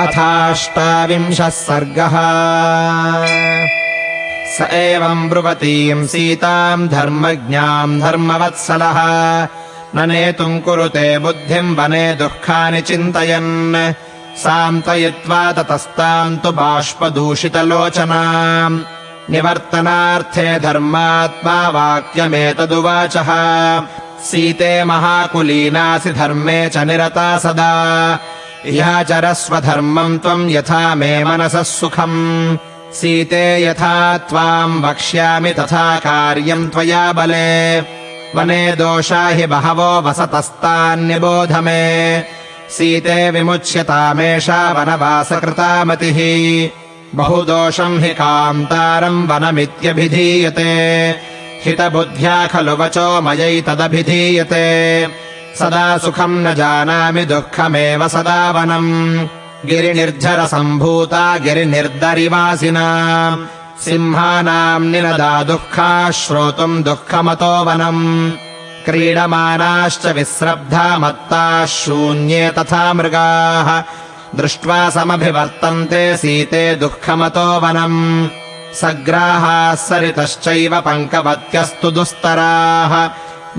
अथाष्टाविंशः सर्गः। स एवम् ब्रुवतीम् सीताम् धर्मज्ञाम् धर्मवत्सलः। न नेतुम् कुरुते बुद्धिम् वने दुःखानि चिन्तयन्। सान्त्वयित्वा ततस्ताम् तु बाष्पदूषितलोचना निवर्तनार्थे धर्मात्मा वाक्यमेतदुवाचः। सीते महाकुलीनासि धर्मे च निरता सदा ह्याचरस्वधर्मम् त्वम् यथा मे मनसः सुखम्। सीते यथा त्वाम् वक्ष्यामि तथा कार्यम् त्वया बले। वने दोषा हि बहवो वसतस्तान्निबोध मे। सीते विमुच्यतामेषा वनवासकृता मतिः बहुदोषम् हि कान्तारम् वनमित्यभिधीयते। हितबुद्ध्या खलु वचो मयैतदभिधीयते सदा सुखम् न जानामि दुःखमेव सदा वनम् गिरिनिर्झरसम्भूता गिरिनिर्दरिवासिना। सिंहानाम् निनदा दुःखा श्रोतुम् दुःखमतो वनम्। क्रीडमानाश्च विस्रब्धा मत्ताः शून्ये तथा मृगाः। दृष्ट्वा समभिवर्तन्ते सीते दुःखमतो वनम्। सग्राहाः सरितश्चैव पङ्कवत्यस्तु दुस्तराः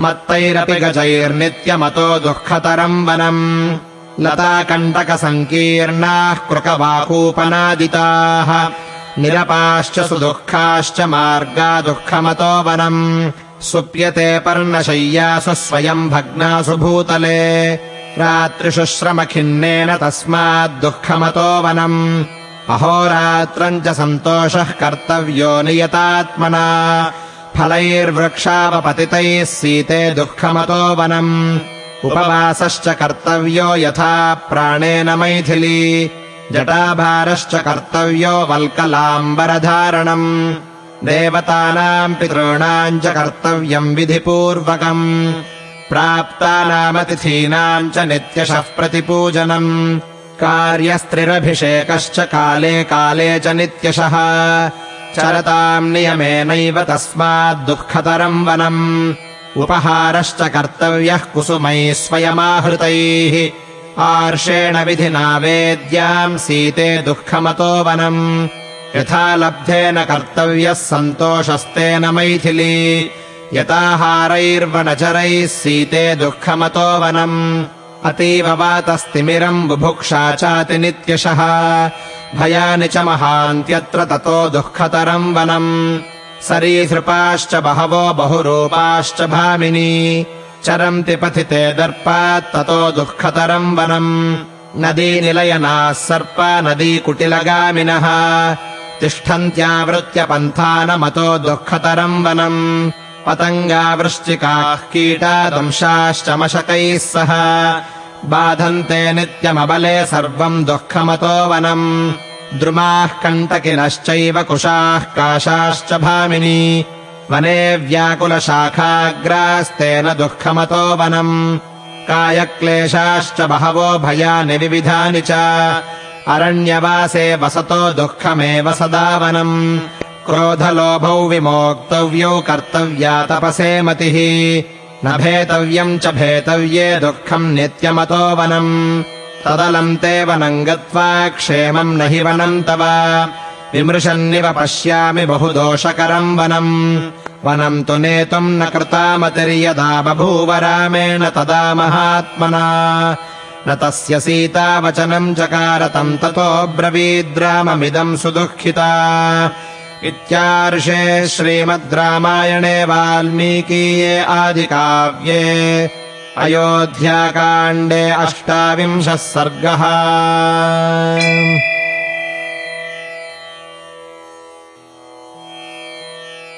मत्तैरपि गजैर्नित्यमतो दुःखतरम् वनम्। लताकण्टकसङ्कीर्णाः कृकवाकूपनादिताः। निरपाश्च सुदुःखाश्च मार्गा दुःखमतो वनम्। सुप्यते पर्णशय्यासु स्वयम् भग्नासु भूतले। रात्रिषु श्रमखिन्नेन तस्माद्दुःखमतो वनम्। अहोरात्रम् च सन्तोषः कर्तव्यो नियतात्मना फलैर्वृक्षावपतितैः सीते दुःखमतो वनम्। उपवासश्च कर्तव्यो यथा प्राणेन मैथिली जटाभारश्च कर्तव्यो वल्कलाम्बरधारणम्। देवतानाम् पितॄणाम् च कर्तव्यम् विधिपूर्वकम्। प्राप्तानामतिथीनाम् च नित्यशः प्रतिपूजनम्। कार्यस्त्रिरभिषेकश्च काले काले च नित्यशः चरताम् नियमेनैव तस्माद्दुःखतरम् वनम्। उपहारश्च कर्तव्यः कुसुमैः स्वयमाहृतैः। आर्षेण विधिना वेद्याम् सीते दुःखमतो वनम्। यथा लब्धेन कर्तव्यः सन्तोषस्तेन मैथिली। यताहारैर्वनचरैः सीते दुःखमतो वनम् अतीव वातस्तिमिरम् बुभुक्षा चाति नित्यशः। भयानि च महान्त्यत्र ततो दुःखतरम् वनम्। सरीसृपाश्च बहवो बहुरूपाश्च भामिनी। चरन्ति पथिते दर्पात् ततो दुःखतरम् वनम्। नदीनिलयनाः सर्पा नदीकुटिलगामिनः। तिष्ठन्त्यावृत्य पन्थानमतो दुःखतरम् वनम् पतङ्गावृश्चिकाः कीटा दंशाश्च मशकैः सह। बाधन्ते नित्यमबले सर्वम् दुःखमतो वनम्। द्रुमाः कण्टकिनश्चैव कुशाः काशाश्च भामिनी। वने व्याकुलशाखाग्रास्तेन दुःखमतो वनम्। कायक्लेशाश्च बहवो भयानि विविधानि च। अरण्यवासे वसतो दुःखमेव सदा वनम् क्रोधलोभौ विमोक्तव्यौ कर्तव्या तपसे मतिः। न भेतव्यम् च भेतव्ये दुःखम् नित्यमतो वनम्। तदलम् ते वनम् गत्वा क्षेमम् न हि वनम् तव। विमृशन्निव पश्यामि बहु दोषकरम् वनम्। वनम् तु नेतुम् न कृतामतिर्यदा बभूव रामेण तदा महात्मना। न तस्य सीतावचनम् चकारतम् ततो ब्रवीद्राममिदम् सुदुःखिता इत्यार्षे श्रीमद् रामायणे वाल्मीकीये आदिकाव्ये अयोध्याकाण्डे अष्टाविंशः सर्गः